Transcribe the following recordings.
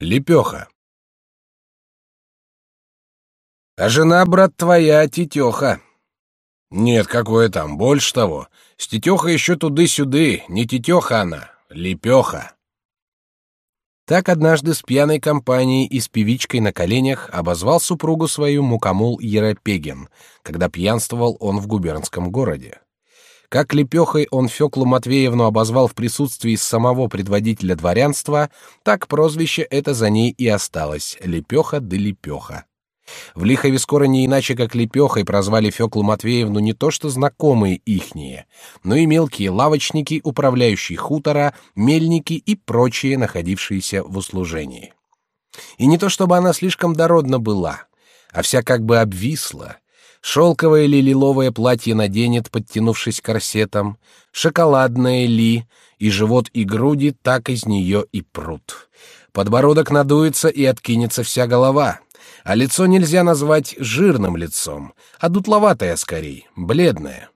Лепеха. А жена, брат, твоя тетеха. Нет, какое там, больше того. С тетехой еще туды-сюды, не тетеха она, лепеха. Так однажды с пьяной компанией и с певичкой на коленях обозвал супругу свою Мукамул Еропегин, когда пьянствовал он в губернском городе. Как лепехой он Феклу Матвеевну обозвал в присутствии самого предводителя дворянства, так прозвище это за ней и осталось — Лепеха да Лепеха. В Лихове скоро не иначе, как Лепехой прозвали Феклу Матвеевну не то что знакомые ихние, но и мелкие лавочники, управляющие хутора, мельники и прочие, находившиеся в услужении. И не то чтобы она слишком дородна была, а вся как бы обвисла, Шелковое ли лиловое платье наденет, подтянувшись корсетом, шоколадное ли, и живот и груди так из нее и прут. Подбородок надуется и откинется вся голова, а лицо нельзя назвать жирным лицом, а дутловатое скорей, бледное.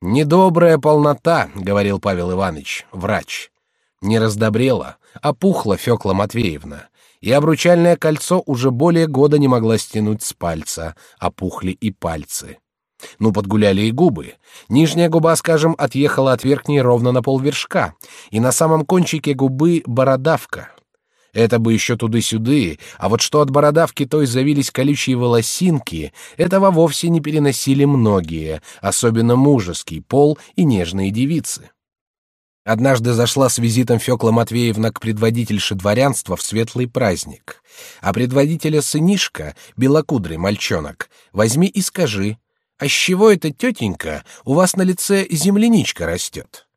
«Недобрая полнота», — говорил Павел Иванович, врач. Не раздобрела, а пухла Фёкла Матвеевна и обручальное кольцо уже более года не могла стянуть с пальца, опухли и пальцы. Ну, подгуляли и губы. Нижняя губа, скажем, отъехала от верхней ровно на полвершка, и на самом кончике губы бородавка. Это бы еще туды-сюды, а вот что от бородавки той завились колючие волосинки, этого вовсе не переносили многие, особенно мужеский пол и нежные девицы. Однажды зашла с визитом Фёкла Матвеевна к предводительше дворянства в светлый праздник. А предводителя сынишка, белокудрый мальчонок, возьми и скажи, а с чего это тетенька у вас на лице земляничка растет?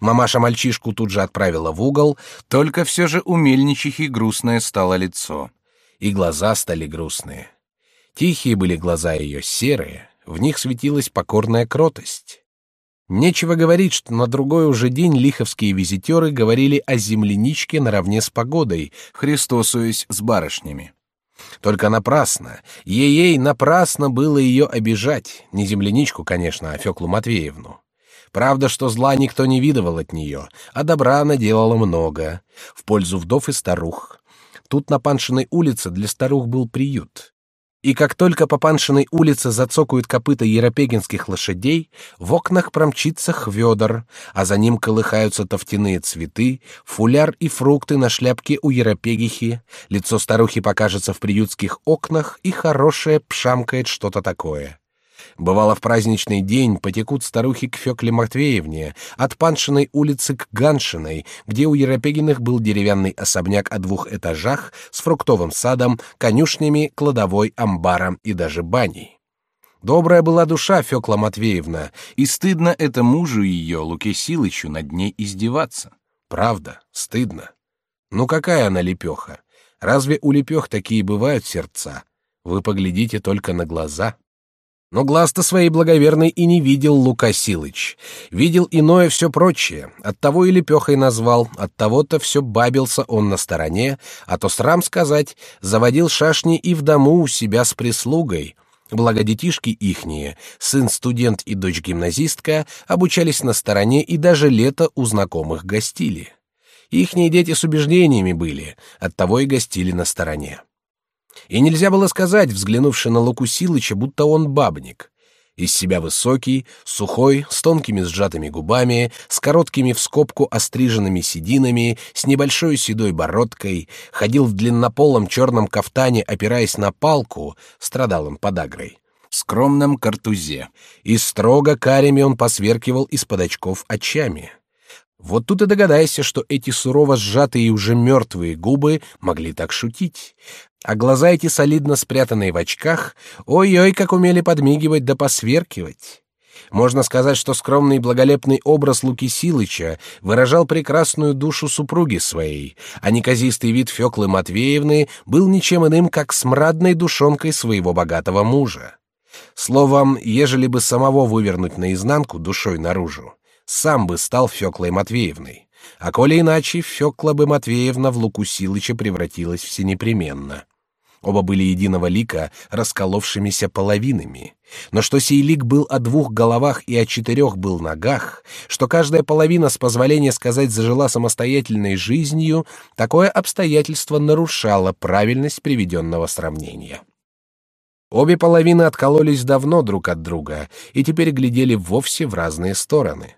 Мамаша мальчишку тут же отправила в угол, только все же у мельничихи грустное стало лицо. И глаза стали грустные. Тихие были глаза ее серые, в них светилась покорная кротость. Нечего говорить, что на другой уже день лиховские визитеры говорили о земляничке наравне с погодой, христосуясь с барышнями. Только напрасно, ей-ей напрасно было ее обижать, не земляничку, конечно, а Феклу Матвеевну. Правда, что зла никто не видывал от нее, а добра она делала много, в пользу вдов и старух. Тут на Паншиной улице для старух был приют. И как только по Паншиной улице зацокают копыта еропегинских лошадей, в окнах промчится хвёдор, а за ним колыхаются тофтяные цветы, фуляр и фрукты на шляпке у еропегихи, лицо старухи покажется в приютских окнах, и хорошее пшамкает что-то такое. Бывало, в праздничный день потекут старухи к Фекле Матвеевне, от Паншиной улицы к Ганшиной, где у Еропегиных был деревянный особняк о двух этажах с фруктовым садом, конюшнями, кладовой, амбаром и даже баней. Добрая была душа Фекла Матвеевна, и стыдно это мужу ее, Луке Силычу, над ней издеваться. Правда, стыдно. Ну какая она лепеха? Разве у лепех такие бывают сердца? Вы поглядите только на глаза. Но глаз-то своей благоверной и не видел Лука Силыч. Видел иное все прочее. Оттого и лепехой назвал, оттого-то все бабился он на стороне, а то срам сказать, заводил шашни и в дому у себя с прислугой. Благо детишки ихние, сын-студент и дочь-гимназистка, обучались на стороне и даже лето у знакомых гостили. Ихние дети с убеждениями были, оттого и гостили на стороне. И нельзя было сказать, взглянувши на Луку Силыча, будто он бабник. Из себя высокий, сухой, с тонкими сжатыми губами, с короткими в скобку остриженными сединами, с небольшой седой бородкой, ходил в длиннополом черном кафтане, опираясь на палку, страдал он подагрой, в скромном картузе, и строго карими он посверкивал из-под очков очами. Вот тут и догадайся, что эти сурово сжатые и уже мертвые губы могли так шутить а глаза эти солидно спрятанные в очках, ой-ой, как умели подмигивать да посверкивать. Можно сказать, что скромный и благолепный образ Луки Силыча выражал прекрасную душу супруги своей, а неказистый вид Феклы Матвеевны был ничем иным, как смрадной душонкой своего богатого мужа. Словом, ежели бы самого вывернуть наизнанку душой наружу, сам бы стал Феклой Матвеевной, а коли иначе, Фекла бы Матвеевна в Луку Силыча превратилась всенепременно. Оба были единого лика, расколовшимися половинами. Но что сей лик был о двух головах и о четырех был ногах, что каждая половина, с позволения сказать, зажила самостоятельной жизнью, такое обстоятельство нарушало правильность приведенного сравнения. Обе половины откололись давно друг от друга и теперь глядели вовсе в разные стороны.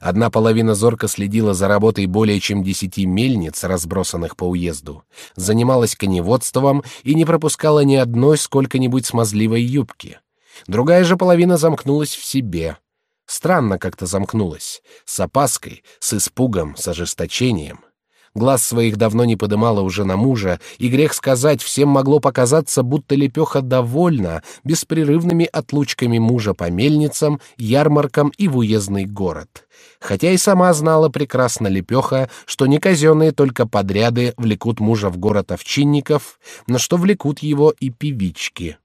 Одна половина зорко следила за работой более чем десяти мельниц, разбросанных по уезду, занималась коневодством и не пропускала ни одной сколько-нибудь смазливой юбки. Другая же половина замкнулась в себе. Странно как-то замкнулась, с опаской, с испугом, с ожесточением. Глаз своих давно не подымала уже на мужа, и грех сказать, всем могло показаться, будто лепеха довольна беспрерывными отлучками мужа по мельницам, ярмаркам и в уездный город. Хотя и сама знала прекрасно лепеха, что не казенные только подряды влекут мужа в город овчинников, но что влекут его и певички.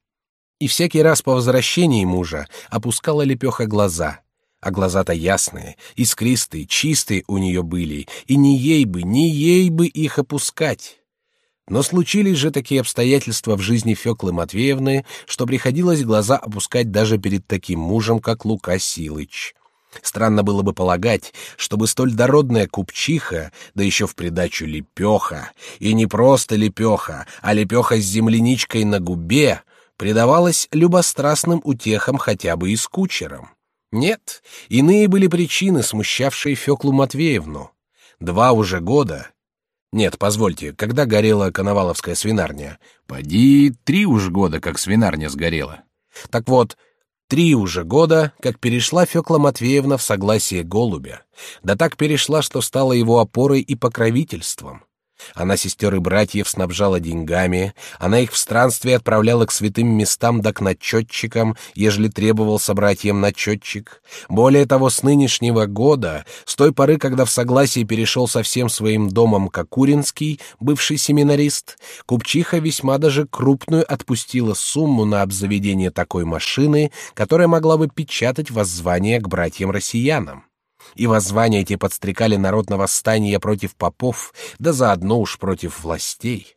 И всякий раз по возвращении мужа опускала лепеха глаза — а глаза-то ясные, искристые, чистые у нее были, и не ей бы, не ей бы их опускать. Но случились же такие обстоятельства в жизни Феклы Матвеевны, что приходилось глаза опускать даже перед таким мужем, как Лука Силыч. Странно было бы полагать, чтобы столь дородная купчиха, да еще в придачу лепеха, и не просто лепеха, а лепеха с земляничкой на губе, предавалась любострастным утехам хотя бы и с кучером. Нет, иные были причины, смущавшие Феклу Матвеевну. Два уже года. Нет, позвольте, когда горела Коноваловская свинарня? Поди, три уж года, как свинарня сгорела. Так вот, три уже года, как перешла Фекла Матвеевна в согласие голубя. Да так перешла, что стала его опорой и покровительством. Она сестер и братьев снабжала деньгами, она их в странстве отправляла к святым местам да к начетчикам, ежели требовал собратьям начетчик. Более того, с нынешнего года, с той поры, когда в согласии перешел со всем своим домом Кокуринский, бывший семинарист, купчиха весьма даже крупную отпустила сумму на обзаведение такой машины, которая могла бы печатать воззвание к братьям-россиянам и воззвания эти подстрекали народ на восстание против попов, да заодно уж против властей.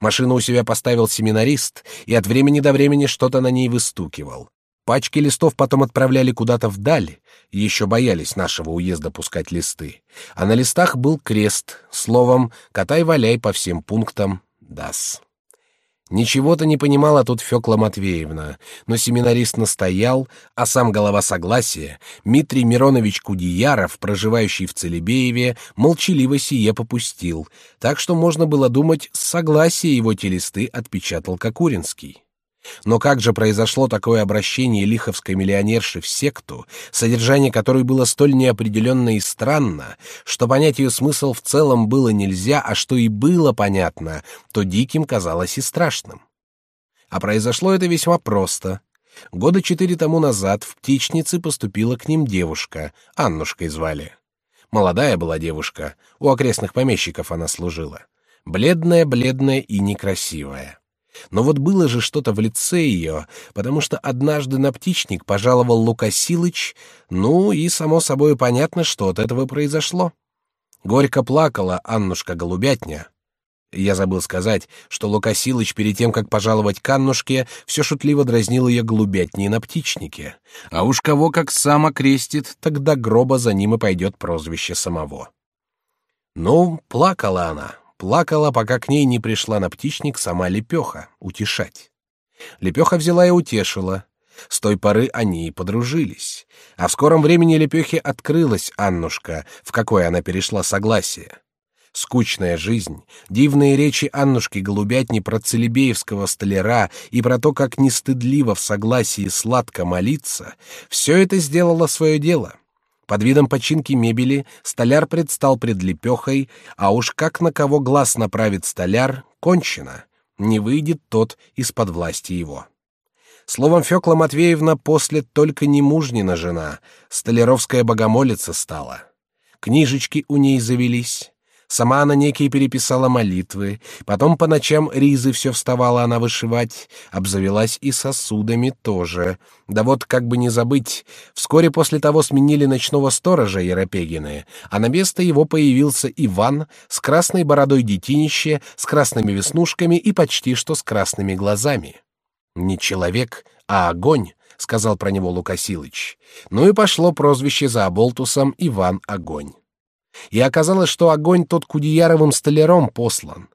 Машину у себя поставил семинарист и от времени до времени что-то на ней выстукивал. Пачки листов потом отправляли куда-то вдаль, еще боялись нашего уезда пускать листы. А на листах был крест, словом, катай-валяй по всем пунктам, дас. Ничего-то не понимала тут Фёкла Матвеевна, но семинарист настоял, а сам голова согласия, Митрий Миронович Кудеяров, проживающий в Целебееве, молчаливо сие попустил, так что можно было думать, согласие его те листы отпечатал Кокуринский. Но как же произошло такое обращение лиховской миллионерши в секту, содержание которой было столь неопределенно и странно, что понять ее смысл в целом было нельзя, а что и было понятно, то диким казалось и страшным. А произошло это весьма просто. Года четыре тому назад в птичнице поступила к ним девушка, Аннушкой звали. Молодая была девушка, у окрестных помещиков она служила. Бледная, бледная и некрасивая. Но вот было же что-то в лице ее, потому что однажды на птичник пожаловал Лука Силыч, ну и, само собой, понятно, что от этого произошло. Горько плакала Аннушка Голубятня. Я забыл сказать, что Лука Силыч перед тем, как пожаловать к Аннушке, все шутливо дразнил ее голубятней на птичнике. А уж кого как сам окрестит, тогда гроба за ним и пойдет прозвище самого. Ну, плакала она, Плакала, пока к ней не пришла на птичник сама Лепеха утешать. Лепеха взяла и утешила. С той поры они и подружились. А в скором времени Лепехе открылась Аннушка, в какой она перешла согласие. Скучная жизнь, дивные речи Аннушки Голубятни про Целебеевского столяра и про то, как нестыдливо в согласии сладко молиться, все это сделало свое дело. Под видом починки мебели столяр предстал пред лепехой, а уж как на кого глаз направит столяр, кончено. Не выйдет тот из-под власти его. Словом, Фёкла Матвеевна после только не мужнина жена, столяровская богомолица стала. Книжечки у ней завелись. Сама она некие переписала молитвы, потом по ночам ризы все вставала она вышивать, обзавелась и сосудами тоже. Да вот, как бы не забыть, вскоре после того сменили ночного сторожа Еропегины, а на место его появился Иван с красной бородой детинище, с красными веснушками и почти что с красными глазами. Не человек, а огонь, сказал про него Лукасилыч. Ну и пошло прозвище за оболтусом Иван Огонь. И оказалось, что огонь тот Кудеяровым столяром послан.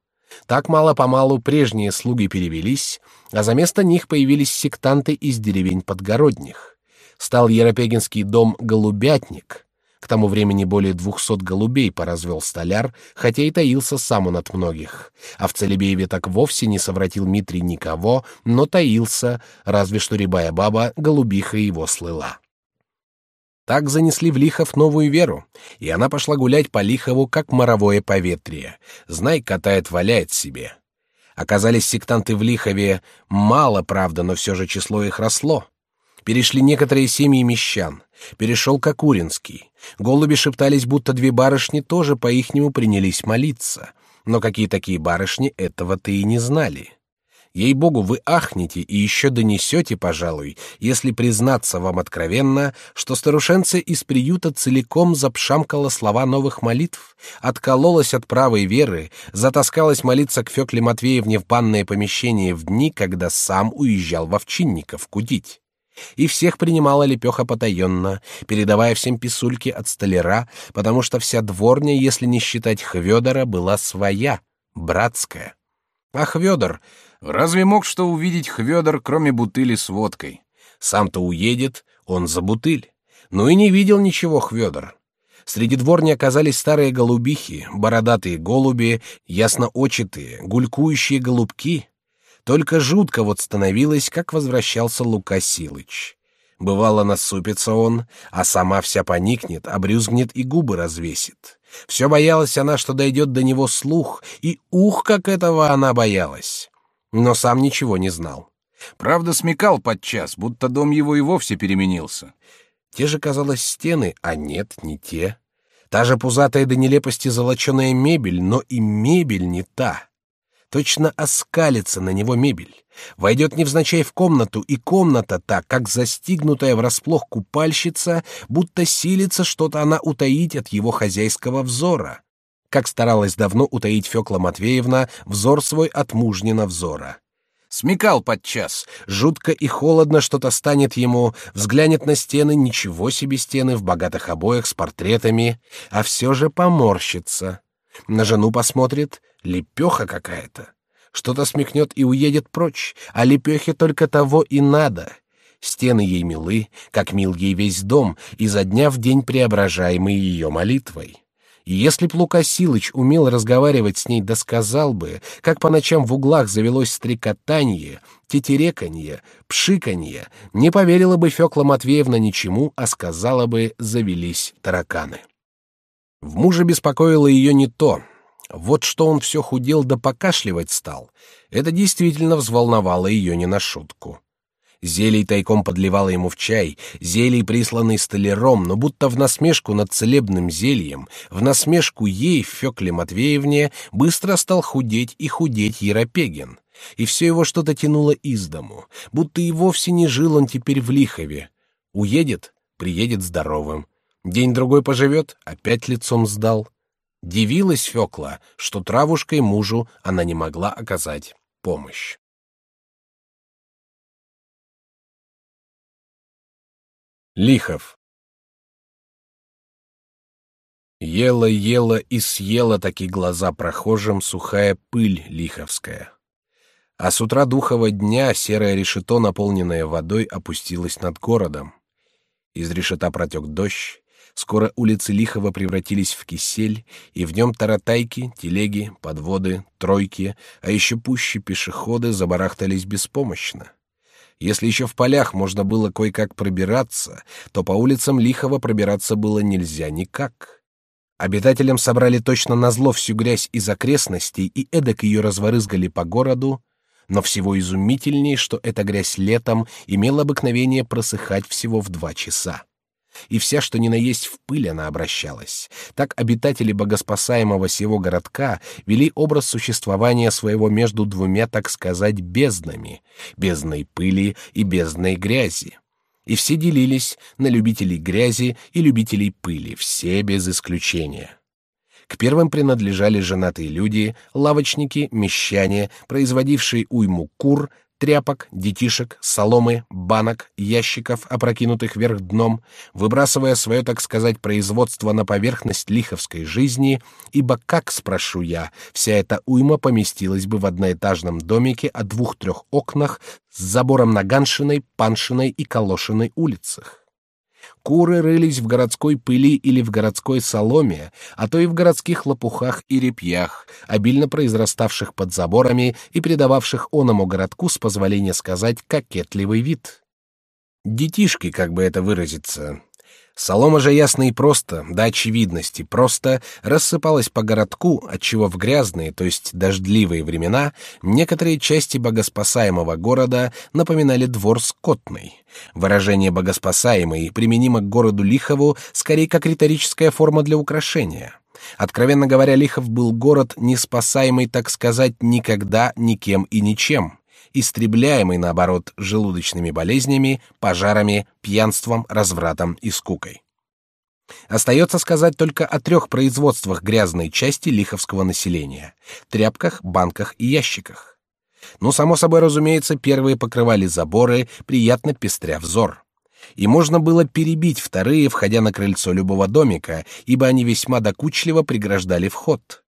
Так мало-помалу прежние слуги перевелись, а за место них появились сектанты из деревень подгородних. Стал Еропегинский дом «Голубятник», к тому времени более двухсот голубей поразвел столяр, хотя и таился сам он от многих. А в Целебееве так вовсе не совратил Митрий никого, но таился, разве что рябая баба голубиха его слыла. Так занесли в Лихов новую веру, и она пошла гулять по Лихову, как моровое поветрие. Знай, катает, валяет себе. Оказались сектанты в Лихове мало, правда, но все же число их росло. Перешли некоторые семьи мещан. Перешел Кокуринский. Голуби шептались, будто две барышни тоже по-ихнему принялись молиться. Но какие такие барышни, этого-то и не знали. Ей-богу, вы ахнете и еще донесете, пожалуй, если признаться вам откровенно, что старушенция из приюта целиком запшамкала слова новых молитв, откололась от правой веры, затаскалась молиться к Фекле Матвеевне в банное помещение в дни, когда сам уезжал в Овчинников кудить. И всех принимала лепеха потаенно, передавая всем писульки от столяра, потому что вся дворня, если не считать Хведора, была своя, братская. А Хведор, разве мог что увидеть Хведор, кроме бутыли с водкой? Сам-то уедет, он за бутыль. Ну и не видел ничего Хведор. Среди дворни оказались старые голубихи, бородатые голуби, ясноочитые, гулькующие голубки. Только жутко вот становилось, как возвращался Лука Силыч. Бывало, насупится он, а сама вся поникнет, обрюзгнет и губы развесит. Все боялась она, что дойдет до него слух, и ух, как этого она боялась. Но сам ничего не знал. Правда, смекал подчас, будто дом его и вовсе переменился. Те же, казалось, стены, а нет, не те. Та же пузатая до нелепости золоченая мебель, но и мебель не та. Точно оскалится на него мебель. Войдет невзначай в комнату, и комната так, как застигнутая врасплох купальщица, будто силится что-то она утаить от его хозяйского взора. Как старалась давно утаить Фёкла Матвеевна взор свой от мужнина взора. Смекал подчас, жутко и холодно что-то станет ему, взглянет на стены, ничего себе стены в богатых обоях с портретами, а все же поморщится. На жену посмотрит, лепеха какая-то. Что-то смекнет и уедет прочь, а лепехе только того и надо. Стены ей милы, как мил ей весь дом, изо дня в день преображаемый ее молитвой. И если б Лука Силыч умел разговаривать с ней, да сказал бы, как по ночам в углах завелось стрекотанье, тетереканье, пшиканье, не поверила бы Фёкла Матвеевна ничему, а сказала бы «завелись тараканы». В муже беспокоило ее не то. Вот что он все худел да покашливать стал. Это действительно взволновало ее не на шутку. Зелий тайком подливала ему в чай, зелий, присланный столяром, но будто в насмешку над целебным зельем, в насмешку ей, Фекле Матвеевне, быстро стал худеть и худеть Еропегин. И все его что-то тянуло из дому, будто и вовсе не жил он теперь в Лихове. Уедет, приедет здоровым. День-другой поживет, опять лицом сдал. Дивилась Фёкла, что травушкой мужу она не могла оказать помощь. Лихов Ела-ела и съела такие глаза прохожим сухая пыль лиховская. А с утра духового дня серое решето, наполненное водой, опустилось над городом. Из решета протек дождь, Скоро улицы Лихова превратились в кисель, и в нем таратайки, телеги, подводы, тройки, а еще пуще пешеходы забарахтались беспомощно. Если еще в полях можно было кое-как пробираться, то по улицам Лихова пробираться было нельзя никак. Обитателям собрали точно назло всю грязь из окрестностей и эдак ее разворызгали по городу, но всего изумительней, что эта грязь летом имела обыкновение просыхать всего в два часа. И вся, что ни на есть, в пыль она обращалась. Так обитатели богоспасаемого сего городка вели образ существования своего между двумя, так сказать, безднами — бездной пыли и бездной грязи. И все делились на любителей грязи и любителей пыли, все без исключения. К первым принадлежали женатые люди, лавочники, мещане, производившие уйму кур, тряпок, детишек, соломы, банок, ящиков, опрокинутых вверх дном, выбрасывая свое, так сказать, производство на поверхность лиховской жизни, ибо как, спрошу я, вся эта уйма поместилась бы в одноэтажном домике о двух-трех окнах с забором на Ганшиной, Паншиной и Колошиной улицах? Куры рылись в городской пыли или в городской соломе, а то и в городских лопухах и репьях, обильно произраставших под заборами и придававших оному городку, с позволения сказать, кокетливый вид. Детишки, как бы это выразиться, Солома же ясно и просто, до очевидности, просто рассыпалась по городку, отчего в грязные, то есть дождливые времена, некоторые части богоспасаемого города напоминали двор скотный. Выражение «богоспасаемый» применимо к городу Лихову скорее как риторическая форма для украшения. Откровенно говоря, Лихов был город, не спасаемый, так сказать, никогда, никем и ничем истребляемый, наоборот, желудочными болезнями, пожарами, пьянством, развратом и скукой. Остается сказать только о трех производствах грязной части лиховского населения — тряпках, банках и ящиках. Ну, само собой разумеется, первые покрывали заборы, приятно пестря взор. И можно было перебить вторые, входя на крыльцо любого домика, ибо они весьма докучливо преграждали вход.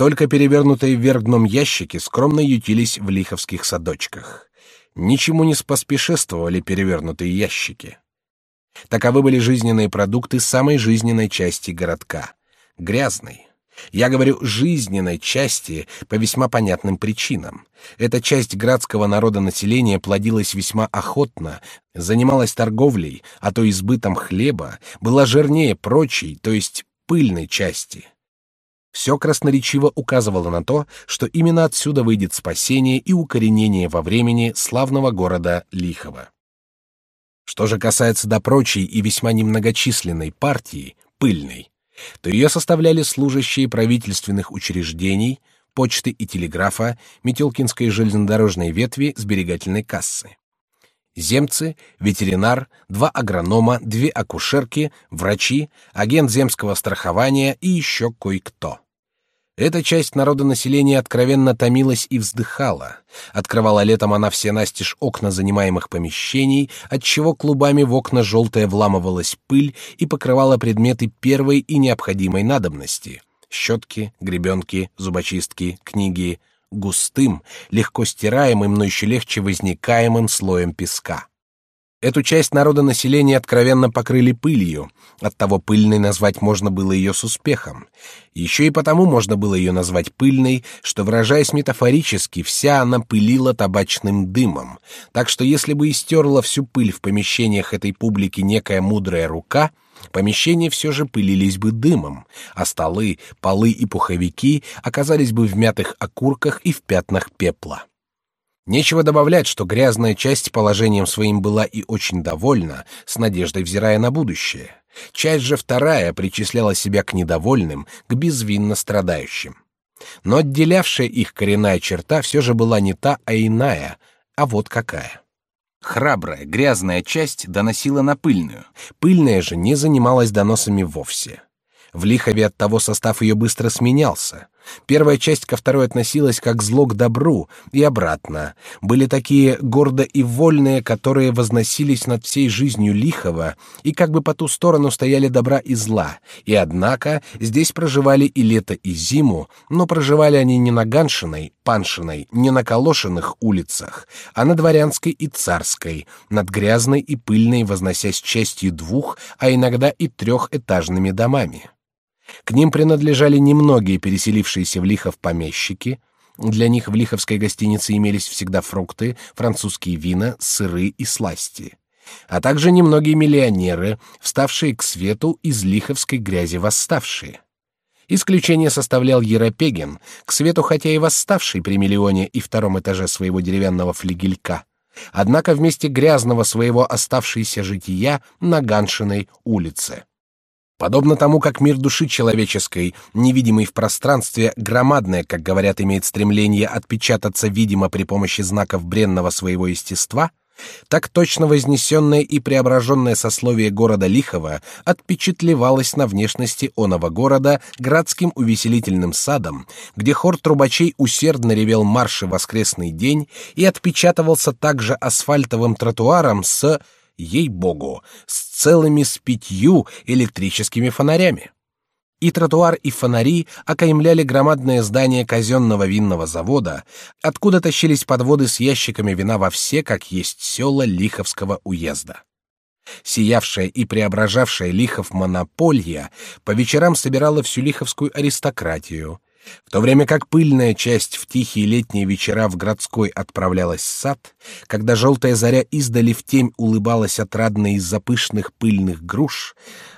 Только перевернутые вверх дном ящики скромно ютились в лиховских садочках. Ничему не споспешествовали перевернутые ящики. Таковы были жизненные продукты самой жизненной части городка. Грязной. Я говорю жизненной части по весьма понятным причинам. Эта часть градского народа населения плодилась весьма охотно, занималась торговлей, а то избытом хлеба, была жирнее прочей, то есть пыльной части. Все красноречиво указывало на то, что именно отсюда выйдет спасение и укоренение во времени славного города Лихова. Что же касается до прочей и весьма немногочисленной партии, пыльной, то ее составляли служащие правительственных учреждений, почты и телеграфа, Метелкинской железнодорожной ветви сберегательной кассы. Земцы, ветеринар, два агронома, две акушерки, врачи, агент земского страхования и еще кое-кто. Эта часть народонаселения откровенно томилась и вздыхала. Открывала летом она все настежь окна занимаемых помещений, отчего клубами в окна желтая вламывалась пыль и покрывала предметы первой и необходимой надобности — щетки, гребенки, зубочистки, книги, густым, легко стираемым, но еще легче возникаемым слоем песка. Эту часть народа населения откровенно покрыли пылью, оттого пыльной назвать можно было ее с успехом. Еще и потому можно было ее назвать пыльной, что, выражаясь метафорически, вся она пылила табачным дымом, так что если бы истерла всю пыль в помещениях этой публики некая мудрая рука — Помещения все же пылились бы дымом, а столы, полы и пуховики оказались бы в мятых окурках и в пятнах пепла. Нечего добавлять, что грязная часть положением своим была и очень довольна, с надеждой взирая на будущее. Часть же вторая причисляла себя к недовольным, к безвинно страдающим. Но отделявшая их коренная черта все же была не та, а иная, а вот какая. Храбрая, грязная часть доносила на пыльную. Пыльная же не занималась доносами вовсе. В Лихове от того состав ее быстро сменялся. Первая часть ко второй относилась как зло к добру и обратно. Были такие гордо и вольные, которые возносились над всей жизнью Лихова и как бы по ту сторону стояли добра и зла. И однако здесь проживали и лето, и зиму, но проживали они не на Ганшиной, Паншиной, не на Колошиных улицах, а на Дворянской и Царской, над грязной и пыльной, возносясь частью двух, а иногда и трехэтажными домами. К ним принадлежали немногие переселившиеся в Лихов помещики. Для них в Лиховской гостинице имелись всегда фрукты, французские вина, сыры и сласти. А также немногие миллионеры, вставшие к свету из лиховской грязи восставшие. Исключение составлял Еропегин, к свету хотя и восставший при миллионе и втором этаже своего деревянного флигелька. однако вместе грязного своего оставшейся жития на Ганшиной улице. Подобно тому, как мир души человеческой, невидимый в пространстве, громадное, как говорят, имеет стремление отпечататься видимо при помощи знаков бренного своего естества, так точно вознесенное и преображенное сословие города Лихова отпечатлевалось на внешности оного города градским увеселительным садом, где хор трубачей усердно ревел марши воскресный день и отпечатывался также асфальтовым тротуаром с, ей-богу, с целыми с пятью электрическими фонарями и тротуар, и фонари окаймляли громадное здание казенного винного завода, откуда тащились подводы с ящиками вина во все, как есть села Лиховского уезда. Сиявшая и преображавшая Лихов монополья по вечерам собирала всю лиховскую аристократию, в то время как пыльная часть в тихие летние вечера в городской отправлялась в сад, когда желтая заря издали в темь улыбалась отрадно из-за пышных пыльных груш,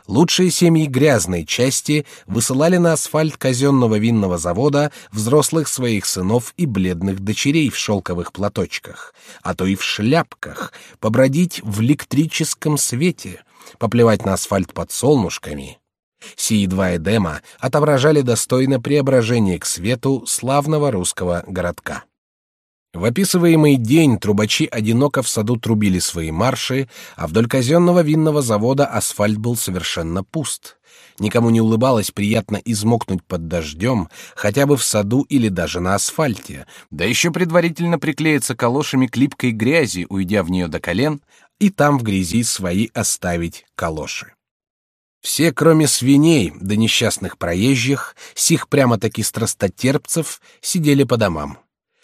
лучшие семьи грязной части высылали на асфальт казенного винного завода взрослых своих сынов и бледных дочерей в шелковых платочках, а то и в шляпках, побродить в электрическом свете, поплевать на асфальт под солнышками — Сии два Эдема отображали достойно преображение к свету славного русского городка. В описываемый день трубачи одиноко в саду трубили свои марши, а вдоль казенного винного завода асфальт был совершенно пуст. Никому не улыбалось приятно измокнуть под дождем, хотя бы в саду или даже на асфальте, да еще предварительно приклеиться калошами к липкой грязи, уйдя в нее до колен, и там в грязи свои оставить калоши. Все, кроме свиней да несчастных проезжих, сих прямо-таки страстотерпцев, сидели по домам.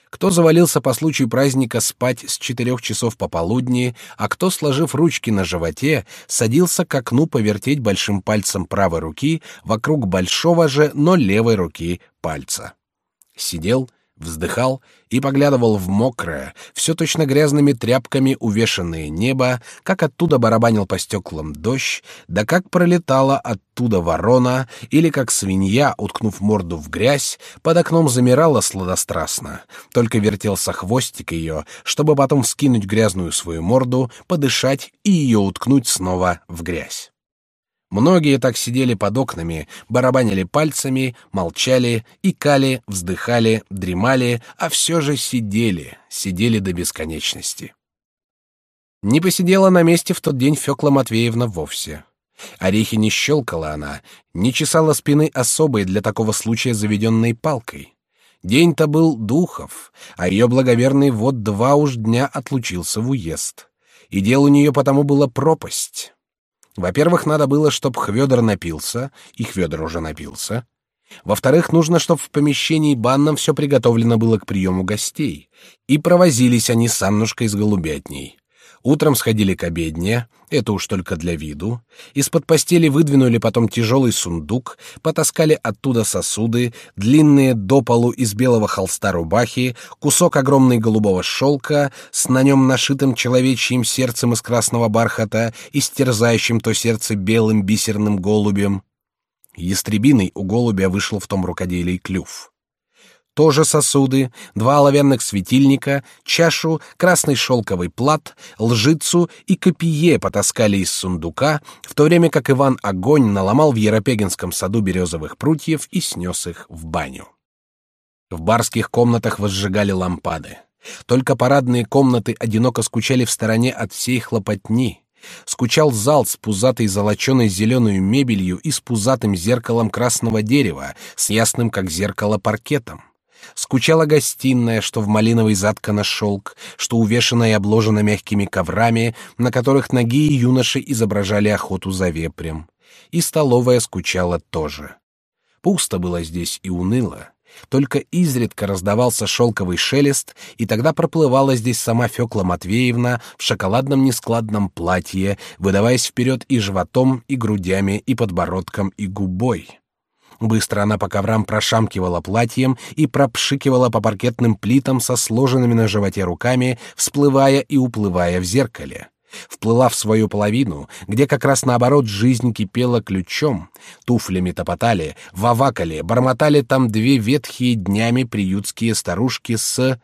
Кто завалился по случаю праздника спать с четырех часов пополудни, а кто, сложив ручки на животе, садился к окну повертеть большим пальцем правой руки вокруг большого же, но левой руки пальца. Сидел вздыхал и поглядывал в мокрое, все точно грязными тряпками увешанное небо, как оттуда барабанил по стеклам дождь, да как пролетала оттуда ворона, или как свинья, уткнув морду в грязь, под окном замирала сладострастно, только вертелся хвостик ее, чтобы потом вскинуть грязную свою морду, подышать и ее уткнуть снова в грязь. Многие так сидели под окнами, барабанили пальцами, молчали, икали, вздыхали, дремали, а все же сидели, сидели до бесконечности. Не посидела на месте в тот день Фёкла Матвеевна вовсе. Орехи не щелкала она, не чесала спины особой для такого случая заведенной палкой. День-то был духов, а ее благоверный вот два уж дня отлучился в уезд. И дел у нее потому было пропасть. Во-первых, надо было, чтоб Хвёдор напился, и Хвёдор уже напился. Во-вторых, нужно, чтоб в помещении банном все приготовлено было к приему гостей. И провозились они с Аннушкой с голубятней. Утром сходили к обедне, это уж только для виду. Из-под постели выдвинули потом тяжелый сундук, потаскали оттуда сосуды, длинные до полу из белого холста рубахи, кусок огромной голубого шелка с на нем нашитым человечьим сердцем из красного бархата и стерзающим то сердце белым бисерным голубем. Ястребиный у голубя вышел в том рукоделии клюв тоже сосуды, два оловянных светильника, чашу, красный шелковый плат, лжицу и копье потаскали из сундука, в то время как Иван огонь наломал в Еропегинском саду березовых прутьев и снес их в баню. В барских комнатах возжигали лампады. Только парадные комнаты одиноко скучали в стороне от всей хлопотни. Скучал зал с пузатой золоченой зеленой мебелью и с пузатым зеркалом красного дерева, с ясным, как зеркало, паркетом. Скучала гостиная, что в малиновый заткана шелк, что увешана и обложена мягкими коврами, на которых ноги и юноши изображали охоту за вепрем. И столовая скучала тоже. Пусто было здесь и уныло. Только изредка раздавался шелковый шелест, и тогда проплывала здесь сама Фёкла Матвеевна в шоколадном нескладном платье, выдаваясь вперед и животом, и грудями, и подбородком, и губой. Быстро она по коврам прошамкивала платьем и пропшикивала по паркетным плитам со сложенными на животе руками, всплывая и уплывая в зеркале. Вплыла в свою половину, где как раз наоборот жизнь кипела ключом. Туфлями топотали, вавакали, бормотали там две ветхие днями приютские старушки с...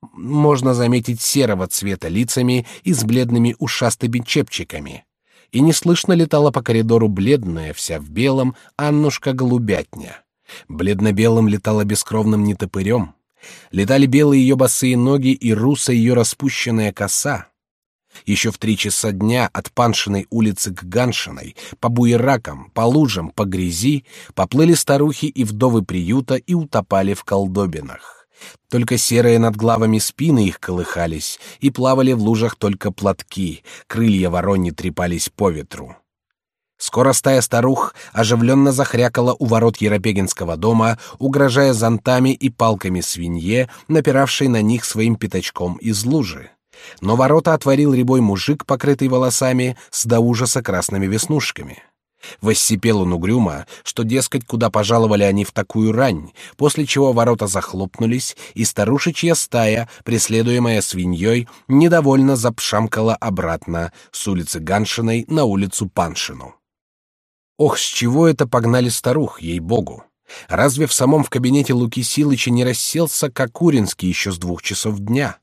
можно заметить серого цвета лицами и с бледными ушастыми чепчиками. И неслышно летала по коридору бледная, вся в белом, Аннушка-голубятня. Бледно-белым летала бескровным нетопырем. Летали белые ее босые ноги и руса ее распущенная коса. Еще в три часа дня от Паншиной улицы к Ганшиной, по буеракам, по лужам, по грязи, поплыли старухи и вдовы приюта и утопали в колдобинах. Только серые над главами спины их колыхались, и плавали в лужах только платки, крылья вороньи трепались по ветру. Скоро стая старух оживленно захрякала у ворот Еропегинского дома, угрожая зонтами и палками свинье, напиравшей на них своим пятачком из лужи. Но ворота отворил рябой мужик, покрытый волосами, с до ужаса красными веснушками. Воссипел он угрюмо, что, дескать, куда пожаловали они в такую рань, после чего ворота захлопнулись, и старушечья стая, преследуемая свиньей, недовольно запшамкала обратно с улицы Ганшиной на улицу Паншину. Ох, с чего это погнали старух, ей-богу! Разве в самом в кабинете Луки Силыча не расселся Кокуринский еще с двух часов дня?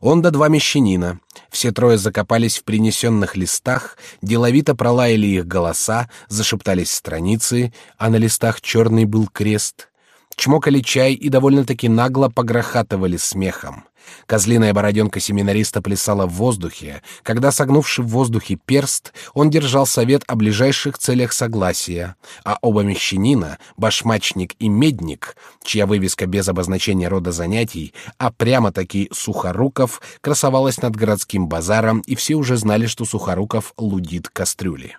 Он да два мещанина. Все трое закопались в принесенных листах, деловито пролаяли их голоса, зашептались страницы, а на листах черный был крест. Чмокали чай и довольно-таки нагло погрохатывали смехом. Козлиная бороденка семинариста плясала в воздухе, когда, согнувши в воздухе перст, он держал совет о ближайших целях согласия, а оба мещанина, башмачник и медник, чья вывеска без обозначения рода занятий, а прямо-таки Сухоруков, красовалась над городским базаром, и все уже знали, что Сухоруков лудит кастрюли.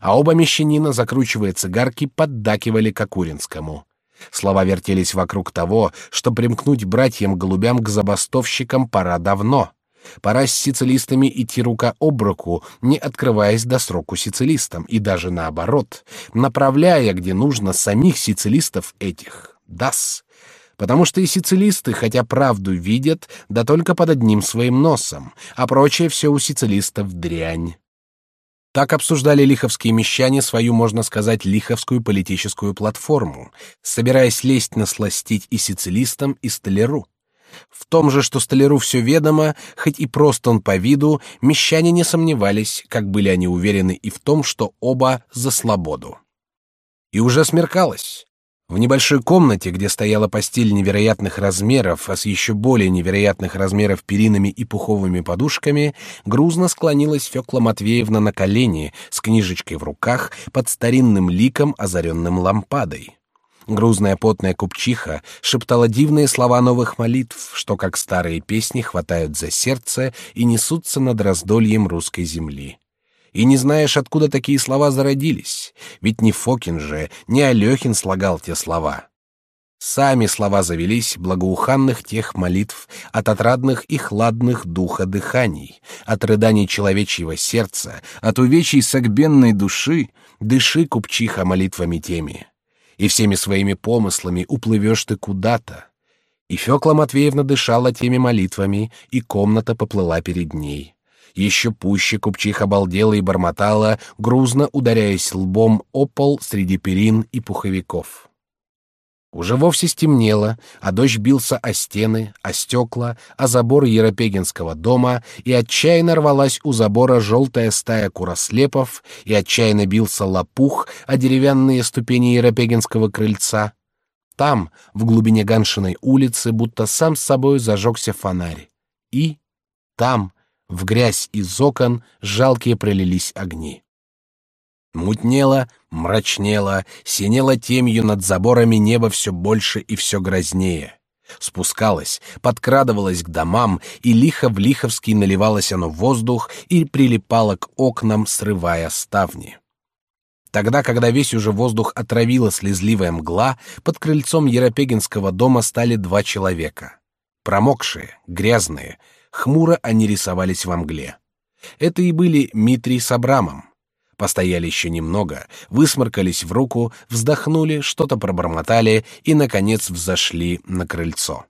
А оба мещанина, закручивая цигарки, поддакивали Кокуринскому. Слова вертелись вокруг того, что примкнуть братьям-голубям к забастовщикам пора давно. Пора с сицилистами идти рука об руку, не открываясь до сроку сицилистам, и даже наоборот, направляя, где нужно, самих сицилистов этих. Дас. Потому что и сицилисты, хотя правду видят, да только под одним своим носом, а прочее все у сицилистов дрянь. Так обсуждали лиховские мещане свою, можно сказать, лиховскую политическую платформу, собираясь лезть на сластить и сицилистам, и столяру. В том же, что столяру все ведомо, хоть и просто он по виду, мещане не сомневались, как были они уверены и в том, что оба за свободу. И уже смеркалось. В небольшой комнате, где стояла постель невероятных размеров, а с еще более невероятных размеров перинами и пуховыми подушками, грузно склонилась Фёкла Матвеевна на колени с книжечкой в руках под старинным ликом, озаренным лампадой. Грузная потная купчиха шептала дивные слова новых молитв, что как старые песни хватают за сердце и несутся над раздольем русской земли и не знаешь, откуда такие слова зародились, ведь не Фокин же, не Алехин слагал те слова. Сами слова завелись благоуханных тех молитв от отрадных и хладных духа дыханий, от рыданий человечьего сердца, от увечий согбенной души, дыши, купчиха, молитвами теми. И всеми своими помыслами уплывешь ты куда-то. И Фёкла Матвеевна дышала теми молитвами, и комната поплыла перед ней. Еще пуще купчиха обалдела и бормотала, грузно ударяясь лбом о пол среди перин и пуховиков. Уже вовсе стемнело, а дождь бился о стены, о стекла, о забор Еропегинского дома, и отчаянно рвалась у забора желтая стая курослепов, и отчаянно бился лопух о деревянные ступени Еропегинского крыльца. Там, в глубине Ганшиной улицы, будто сам с собой зажегся фонарь. И там, в грязь из окон жалкие пролились огни. Мутнело, мрачнело, синело темью над заборами небо все больше и все грознее. Спускалось, подкрадывалось к домам, и лихо в лиховский наливалось оно в воздух и прилипало к окнам, срывая ставни. Тогда, когда весь уже воздух отравила слезливая мгла, под крыльцом Еропегинского дома стали два человека. Промокшие, грязные, Хмуро они рисовались во мгле. Это и были Митрий с Абрамом. Постояли еще немного, высморкались в руку, вздохнули, что-то пробормотали и, наконец, взошли на крыльцо.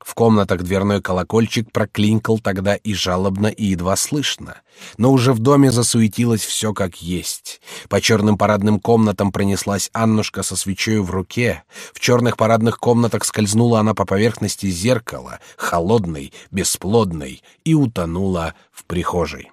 В комнатах дверной колокольчик проклинкал тогда и жалобно, и едва слышно. Но уже в доме засуетилось все как есть. По черным парадным комнатам пронеслась Аннушка со свечой в руке. В черных парадных комнатах скользнула она по поверхности зеркала, холодной, бесплодной, и утонула в прихожей.